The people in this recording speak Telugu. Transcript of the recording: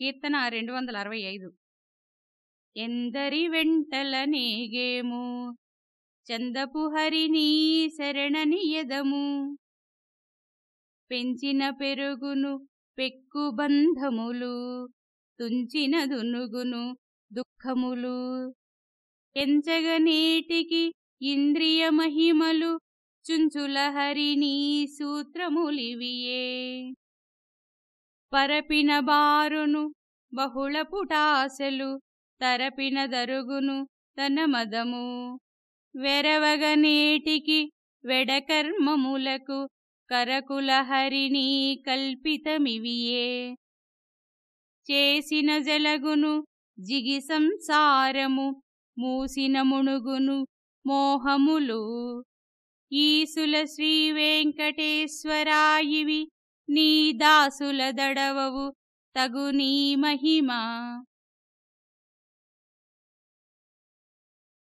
కీర్తన రెండు వందల అరవై ఐదు. ఎందరి వెంటల నేగేము చందపు హరిని శరణని ఎదము పెంచిన పెరుగును పెక్కు బంధములు తుంచిన దునుగును దుఃఖములు. ఎంచగనేటికి ఇంద్రియ మహిమలు చుంచుల హరిని సూత్రములివియే. పరపిన బారును బహుళ పుటాసలు తరపిన దరుగును తన మదము. వెరవగనేటికి వెడకర్మములకు కరకులహరిని కల్పితమివియే. చేసిన జలగును జిగి సంసారము మూసిన ముణుగును మోహములు. ఈసుల శ్రీ వెంకటేశ్వరాయివి నీ దాసుల దడవవు తగు నీ మహిమా.